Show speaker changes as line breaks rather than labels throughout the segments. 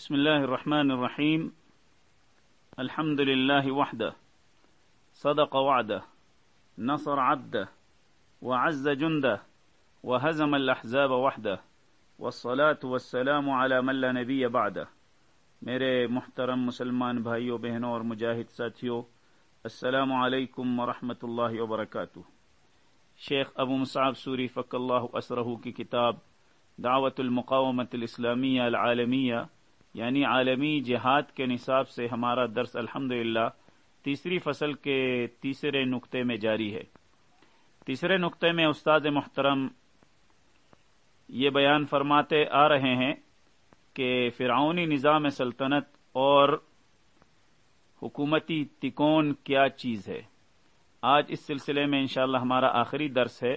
بسم الله الرحمن الرحيم الحمد لله وحده صدق وعده نصر عبده وعز جنده وهزم الأحزاب وحده والصلاة والسلام على من لا نبي بعده میرے محترم مسلمان بھائیوں، بہنوں اور مجاہد ساتھیوں، السلام علیکم ورحمۃ اللہ وبرکاتہ. شیخ ابو مصعب سوری فق اللہ اسرہ کی کتاب دعوت المقامت الاسلامیہ العالمیہ یعنی عالمی جہاد کے نصاب سے ہمارا درس الحمد تیسری فصل کے تیسرے نقطے میں جاری ہے۔ تیسرے نقطے میں استاد محترم یہ بیان فرماتے آ رہے ہیں کہ فرعونی نظام سلطنت اور حکومتی تکون کیا چیز ہے۔ آج اس سلسلے میں انشاءاللہ ہمارا آخری درس ہے۔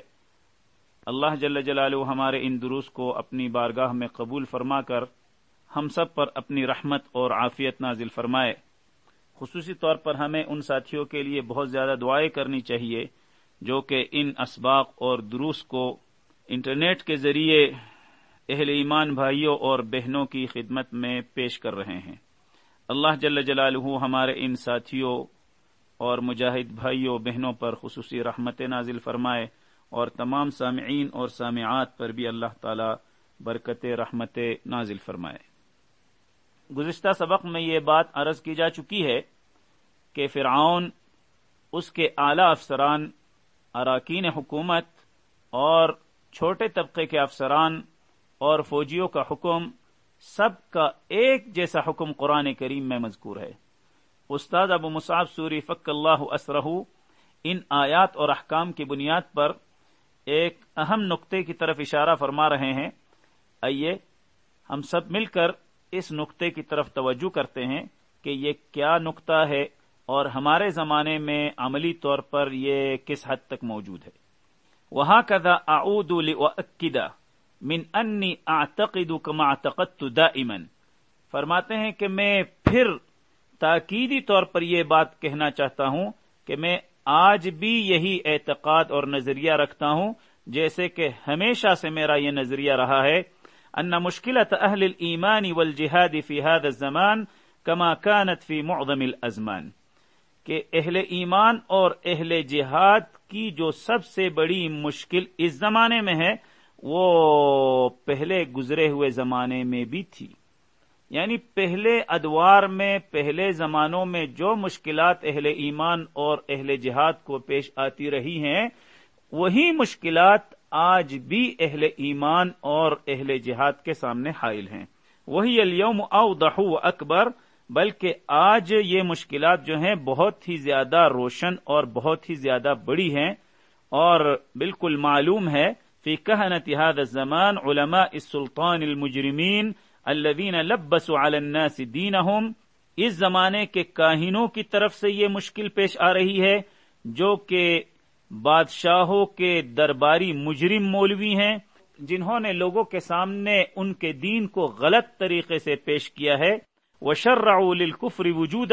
اللہ جل جلالہ ہمارے ان دروس کو اپنی بارگاہ میں قبول فرما کر ہم سب پر اپنی رحمت اور عافیت نازل فرمائے۔ خصوصی طور پر ہمیں ان ساتھیوں کے لیے بہت زیادہ دعائیں کرنی چاہیے، جو کہ ان اسباق اور دروس کو انٹرنیٹ کے ذریعے اہل ایمان بھائیوں اور بہنوں کی خدمت میں پیش کر رہے ہیں۔ اللہ جل جلالہ ہمارے ان ساتھیوں اور مجاہد بھائیوں، بہنوں پر خصوصی رحمت نازل فرمائے اور تمام سامعین اور سامعات پر بھی اللہ تعالی برکت رحمت نازل فرمائے۔ گزشتہ سبق میں یہ بات عرض کی جا چکی ہے کہ فرعون، اس کے اعلی افسران، اراکین حکومت اور چھوٹے طبقے کے افسران اور فوجیوں کا حکم سب کا ایک جیسا حکم قرآن کریم میں مذکور ہے۔ استاد ابو مصعب سوری فق اللہ اسرہ ان آیات اور احکام کی بنیاد پر ایک اہم نقطے کی طرف اشارہ فرما رہے ہیں۔ آئیے ہم سب مل کر اس نقطے کی طرف توجہ کرتے ہیں کہ یہ کیا نقطہ ہے اور ہمارے زمانے میں عملی طور پر یہ کس حد تک موجود ہے۔ وہاں کدا اعود اکدا من انی اعتقد کما اعتقدت دائما۔ فرماتے ہیں کہ میں پھر تاکیدی طور پر یہ بات کہنا چاہتا ہوں کہ میں آج بھی یہی اعتقاد اور نظریہ رکھتا ہوں جیسے کہ ہمیشہ سے میرا یہ نظریہ رہا ہے۔ ان مشكله اهل الايمان والجهاد في هذا الزمان كما كانت في معظم الازمان کہ اہل ایمان اور اہل جہاد کی جو سب سے بڑی مشکل اس زمانے میں ہے، وہ پہلے گزرے ہوئے زمانے میں بھی تھی۔ یعنی پہلے ادوار میں، پہلے زمانوں میں جو مشکلات اہل ایمان اور اہل جہاد کو پیش آتی رہی ہیں، وہی مشکلات آج بھی اہل ایمان اور اہل جہاد کے سامنے حائل ہیں۔ وہی اليوم اوضح و اکبر، بلکہ آج یہ مشکلات جو ہیں بہت ہی زیادہ روشن اور بہت ہی زیادہ بڑی ہیں۔ اور بالکل معلوم ہے، فی کہنت هذا الزمان علماء السلطان المجرمین الذين لبسوا على الناس دينهم اس زمانے کے کاہنوں کی طرف سے یہ مشکل پیش آ رہی ہے، جو کہ بادشاہوں کے درباری مجرم مولوی ہیں، جنہوں نے لوگوں کے سامنے ان کے دین کو غلط طریقے سے پیش کیا ہے۔ وہ شرعل کفری وجود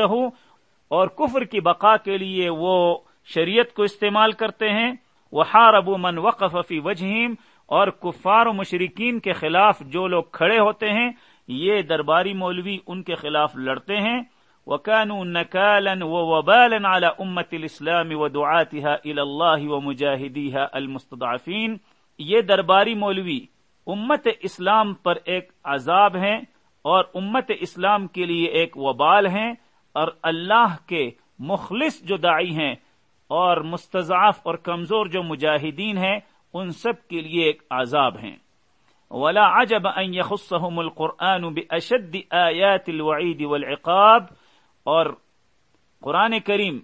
اور کفر کی بقا کے لیے وہ شریعت کو استعمال کرتے ہیں۔ وہ ہار ابو من وقف فی وجہیم اور کفار و مشرقین کے خلاف جو لوگ کھڑے ہوتے ہیں، یہ درباری مولوی ان کے خلاف لڑتے ہیں۔ وكانوا نكالا ووبالا على أمة الإسلام ودعاتها إلى الله ومجاهديها المستضعفين. یہ درباری مولوی امت اسلام پر ایک عذاب ہیں اور امت اسلام کے لیے ایک وبال ہیں اور اللہ کے مخلص جو دائی ہیں اور مستضعف اور کمزور جو مجاہدین ہیں، ان سب کے لیے ایک عذاب ہیں۔ ولا عجب ان يخصهم القرآن بأشد آيات الوعيد والعقاب اور قرآن کریم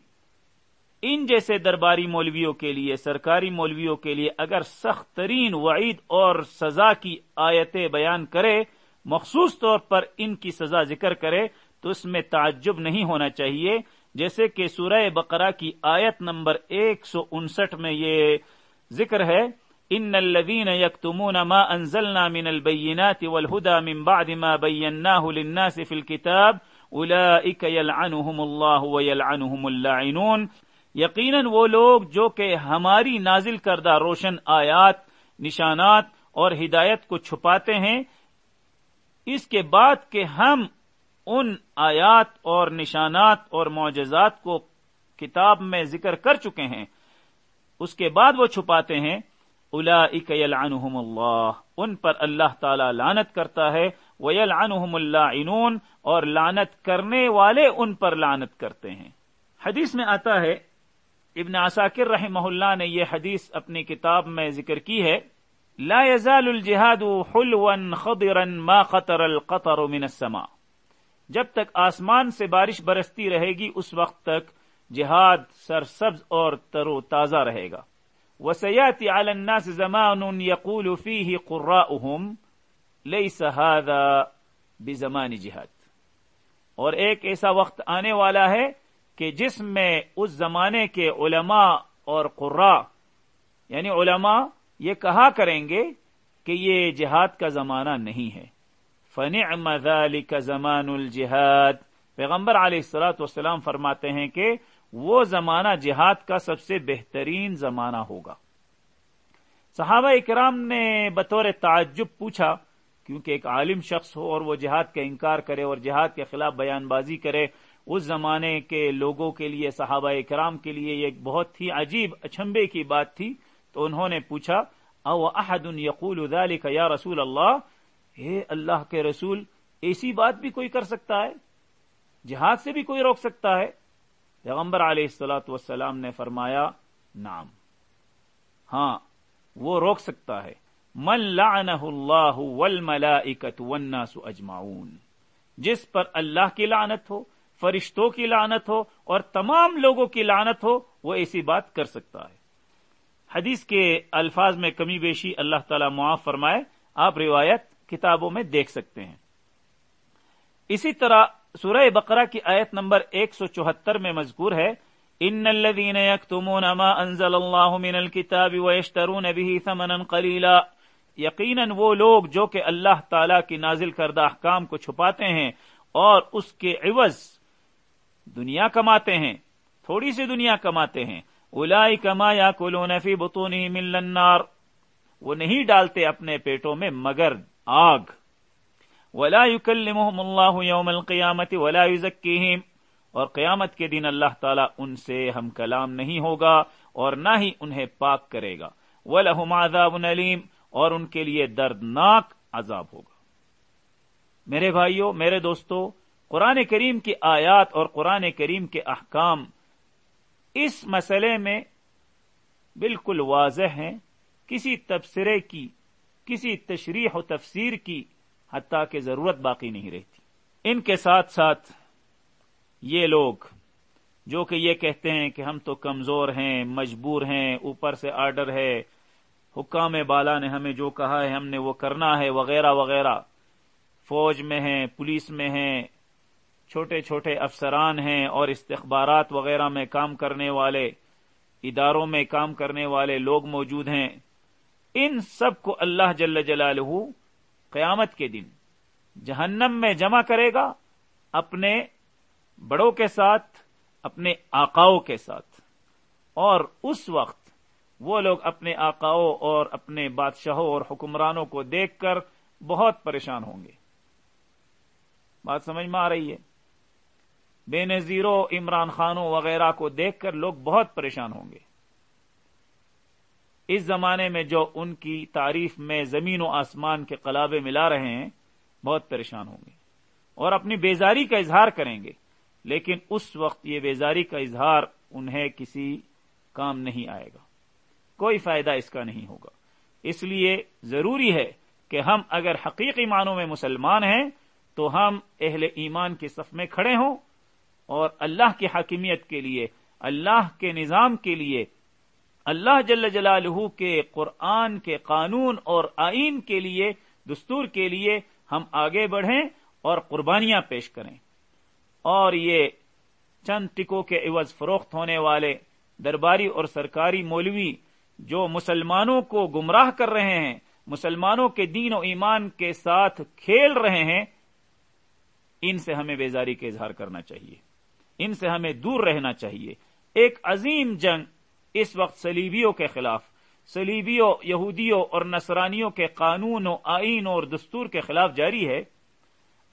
ان جیسے درباری مولویوں کے لیے، سرکاری مولویوں کے لیے اگر سخت ترین وعید اور سزا کی آیتیں بیان کرے، مخصوص طور پر ان کی سزا ذکر کرے، تو اس میں تعجب نہیں ہونا چاہیے۔ جیسے کہ سورہ بقرہ کی آیت نمبر ایک سو انسٹھ میں یہ ذکر ہے، ان الذين يكتمون ما انزلنا من البينات والهدى من بعد ما بيناه للناس في الكتاب یقیناً وہ لوگ جو کہ ہماری نازل کردہ روشن آیات، نشانات اور ہدایت کو چھپاتے ہیں، اس کے بعد کہ ہم ان آیات اور نشانات اور معجزات کو کتاب میں ذکر کر چکے ہیں، اس کے بعد وہ چھپاتے ہیں الا یلعنہم اللہ، ان پر اللہ تعالی لانت کرتا ہے وہ یلعنہم اور لانت کرنے والے ان پر لانت کرتے ہیں۔ حدیث میں آتا ہے، ابن عساکر رحمہ اللہ نے یہ حدیث اپنی کتاب میں ذکر کی ہے، لا يزال الجهاد حلوا خضرا ما قطر القطر من السماء۔ جب تک آسمان سے بارش برستی رہے گی، اس وقت تک جہاد سرسبز اور ترو تازہ رہے گا۔ وسياتي على الناس زمان يقول فيه قراؤهم ليس هذا بزمان جهاد اور ایک ایسا وقت آنے والا ہے کہ جس میں اس زمانے کے علماء اور قرا یعنی علماء یہ کہا کریں گے کہ یہ جہاد کا زمانہ نہیں ہے۔ فن ذلك زمان الجہاد۔ پیغمبر علیہ السلاۃ والسلام فرماتے ہیں کہ وہ زمانہ جہاد کا سب سے بہترین زمانہ ہوگا۔ صحابہ اکرام نے بطور تعجب پوچھا کیونکہ ایک عالم شخص ہو اور وہ جہاد کا انکار کرے اور جہاد کے خلاف بیان بازی کرے، اس زمانے کے لوگوں کے لیے، صحابہ اکرام کے لیے ایک بہت ہی عجیب اچھمبے کی بات تھی۔ تو انہوں نے پوچھا، او احد یقول ذلك یا رسول اللہ؟ اے اللہ کے رسول، ایسی بات بھی کوئی کر سکتا ہے؟ جہاد سے بھی کوئی روک سکتا ہے؟ پیغمبر علیہ السلاۃ والسلام نے فرمایا نام ہاں وہ روک سکتا ہے۔ من لعنہ اللہ والملائکت والناس اجمعون۔ جس پر اللہ کی لعنت ہو، فرشتوں کی لعنت ہو اور تمام لوگوں کی لعنت ہو، وہ ایسی بات کر سکتا ہے۔ حدیث کے الفاظ میں کمی بیشی اللہ تعالی معاف فرمائے، آپ روایت کتابوں میں دیکھ سکتے ہیں۔ اسی طرح سورہ بقرہ کی آیت نمبر ایک سو چوہتر میں مذکور ہے، ان الذين يكتمون ما انزل الله من الكتاب ويشترون به ثمنا قليلا یقیناً وہ لوگ جو کہ اللہ تعالی کی نازل کردہ احکام کو چھپاتے ہیں اور اس کے عوض دنیا کماتے ہیں، تھوڑی سی دنیا کماتے ہیں۔ الائی کما یا کلو بتونی ملنار وہ نہیں ڈالتے اپنے پیٹوں میں مگر آگ۔ ولا يكلمهم الله يوم القيامة ولا يزكيهم اور قیامت کے دن اللہ تعالیٰ ان سے ہم کلام نہیں ہوگا اور نہ ہی انہیں پاک کرے گا۔ وہ لہم آزاب نلیم اور ان کے لیے دردناک عذاب ہوگا۔ میرے بھائیوں، میرے دوستو، قرآن کریم کی آیات اور قرآن کریم کے احکام اس مسئلے میں بالکل واضح ہیں۔ کسی تبصرے کی، کسی تشریح و تفسیر کی حتیٰ کہ ضرورت باقی نہیں رہتی۔ ان کے ساتھ ساتھ یہ لوگ جو کہ یہ کہتے ہیں کہ ہم تو کمزور ہیں، مجبور ہیں، اوپر سے آرڈر ہے حکام بالا نے ہمیں جو کہا ہے، ہم نے وہ کرنا ہے، وغیرہ وغیرہ۔ فوج میں ہیں، پولیس میں ہیں، چھوٹے چھوٹے افسران ہیں اور استخبارات وغیرہ میں کام کرنے والے، اداروں میں کام کرنے والے لوگ موجود ہیں۔ ان سب کو اللہ جل جلالہ قیامت کے دن جہنم میں جمع کرے گا اپنے بڑوں کے ساتھ، اپنے آقاؤں کے ساتھ۔ اور اس وقت وہ لوگ اپنے آقاؤں اور اپنے بادشاہوں اور حکمرانوں کو دیکھ کر بہت پریشان ہوں گے۔ بات سمجھ میں آ رہی ہے؟ بے نظیروں، عمران خانوں وغیرہ کو دیکھ کر لوگ بہت پریشان ہوں گے۔ اس زمانے میں جو ان کی تعریف میں زمین و آسمان کے قلابے ملا رہے ہیں، بہت پریشان ہوں گے۔ اور اپنی بیزاری کا اظہار کریں گے، لیکن اس وقت یہ بیزاری کا اظہار انہیں کسی کام نہیں آئے گا۔ کوئی فائدہ اس کا نہیں ہوگا۔ اس لیے ضروری ہے کہ ہم اگر حقیقی معنوں میں مسلمان ہیں، تو ہم اہل ایمان کے صف میں کھڑے ہوں اور اللہ کی حاکمیت کے لیے، اللہ کے نظام کے لیے، اللہ جل جلالہ کے قرآن کے قانون اور آئین کے لیے، دستور کے لیے ہم آگے بڑھیں اور قربانیاں پیش کریں۔ اور یہ چند ٹکوں کے عوض فروخت ہونے والے درباری اور سرکاری مولوی جو مسلمانوں کو گمراہ کر رہے ہیں، مسلمانوں کے دین و ایمان کے ساتھ کھیل رہے ہیں، ان سے ہمیں بیزاری کا اظہار کرنا چاہیے۔ ان سے ہمیں دور رہنا چاہیے۔ ایک عظیم جنگ اس وقت سلیبیوں کے خلاف سلیبیوں یہودیوں اور نصرانیوں کے قانون و آئین اور دستور کے خلاف جاری ہے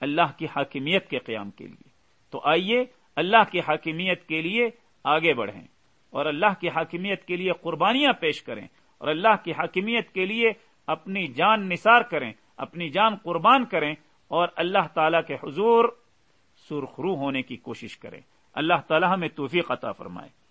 اللہ کی حاکمیت کے قیام کے لیے۔ تو آئیے اللہ کی حاکمیت کے لیے آگے بڑھیں۔ اور اللہ کی حاکمیت کے لیے قربانیاں پیش کریں اور اللہ کی حاکمیت کے لیے اپنی جان نثار کریں، اپنی جان قربان کریں اور اللہ تعالی کے حضور سرخرو ہونے کی کوشش کریں۔ اللہ تعالیٰ ہمیں توفیق عطا فرمائے۔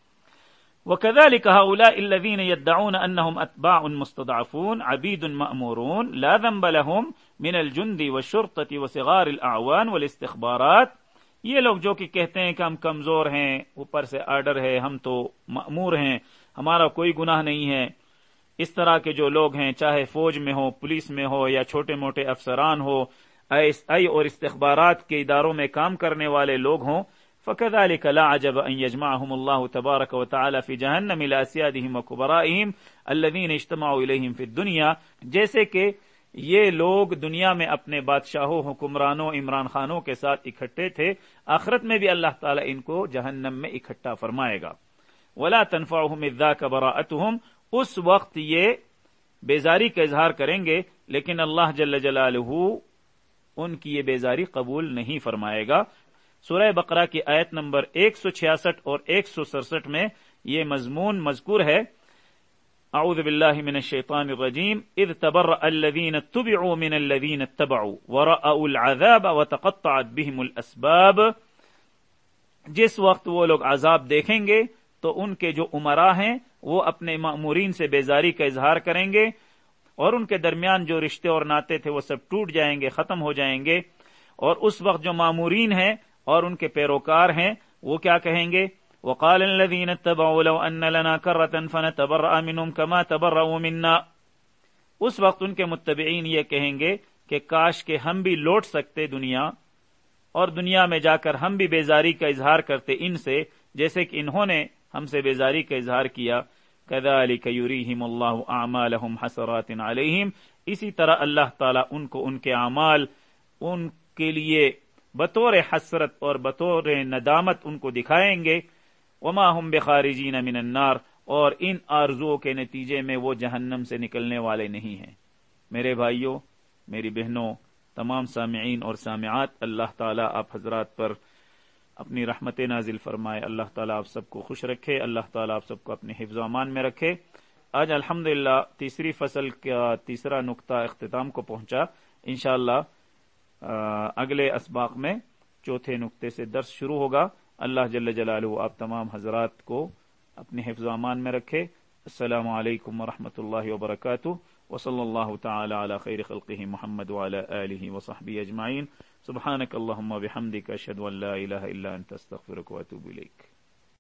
وكذلك هؤلاء الذين يدعون أنهم أتباع مستضعفون، عبيد مأمورون، لا ذنب لهم من الجند والشرطة وصغار الأعوان والاستخبارات یہ لوگ جو کہ کہتے ہیں کہ ہم کمزور ہیں، اوپر سے آرڈر ہے، ہم تو مأمور ہیں، ہمارا کوئی گناہ نہیں ہے۔ اس طرح کے جو لوگ ہیں، چاہے فوج میں ہو، پولیس میں ہو، یا چھوٹے موٹے افسران ہو ائی اور استخبارات کے اداروں میں کام کرنے والے لوگ ہوں فكذلك لا عجب أن يجمعهم الله تبارك وتعالى في جهنم إلى أسيادهم وكبرائهم الذين اجتمعوا إليهم في الدنيا جیسے کہ یہ لوگ دنیا میں اپنے بادشاہوں، حکمرانوں، عمران خانوں کے ساتھ اکٹھے تھے۔ آخرت میں بھی اللہ تعالیٰ ان کو جہنم میں اکٹھا فرمائے گا۔ ولا تنفعهم الذاك براءتهم۔ اس وقت یہ بیزاری کا اظہار کریں گے، لیکن اللہ جل جلالہ ان کی یہ بیزاری قبول نہیں فرمائے گا۔ سورہ بقرہ کی آیت نمبر ایک سو چھیاسٹھ اور ایک سو سڑسٹھ میں یہ مضمون مذکور ہے۔ اعوذ باللہ من الشیطان الرجیم، اذ تبرأ الذین تبعوا من الذین اتبعوا ورأوا العذاب وتقطعت بهم الاسباب۔ جس وقت وہ لوگ عذاب دیکھیں گے، تو ان کے جو عمرہ ہیں، وہ اپنے مامورین سے بیزاری کا اظہار کریں گے اور ان کے درمیان جو رشتے اور ناطے تھے وہ سب ٹوٹ جائیں گے، ختم ہو جائیں گے۔ اور اس وقت جو مامورین ہیں اور ان کے پیروکار ہیں، وہ کیا کہیں گے؟ وقال الذين اتبعوا لو ان لنا كرة فنتبرأ منهم كما تبرأوا منا. اس وقت ان کے متبعین یہ کہیں گے کہ کاش کے ہم بھی لوٹ سکتے دنیا اور دنیا میں جا کر ہم بھی بیزاری کا اظہار کرتے ان سے، جیسے کہ انہوں نے ہم سے بیزاری کا اظہار کیا. كذلك يريهم الله اعمالهم حسرات عليهم. اسی طرح اللہ تعالی ان کو ان کے اعمال، ان کے لیے بطور حسرت اور بطور ندامت ان کو دکھائیں گے. وما ہم بخارجین من النار، اور ان آرزو کے نتیجے میں وہ جہنم سے نکلنے والے نہیں ہیں۔ میرے بھائیوں میری بہنوں، تمام سامعین اور سامعات، اللہ تعالیٰ آپ حضرات پر اپنی رحمت نازل فرمائے۔ اللہ تعالیٰ آپ سب کو خوش رکھے، اللہ تعالیٰ آپ سب کو اپنے حفظ و امان میں رکھے۔ آج الحمد تیسری فصل کا تیسرا نقطہ اختتام کو پہنچا۔ انشاءاللہ اللہ اگلے اسباق میں چوتھے نقطے سے درس شروع ہوگا۔ اللہ جل جلالہ آپ تمام حضرات کو اپنے حفظ و امان میں رکھے۔ السلام علیکم ورحمۃ اللہ وبرکاتہ۔ وصلی اللہ تعالی علی خیر خلقہ محمد وعلی آلہ وصحبہ اجمعین۔ سبحانک اللہم بحمدک، اشہد ان لا الہ الا انت، استغفرک واتوب الیک۔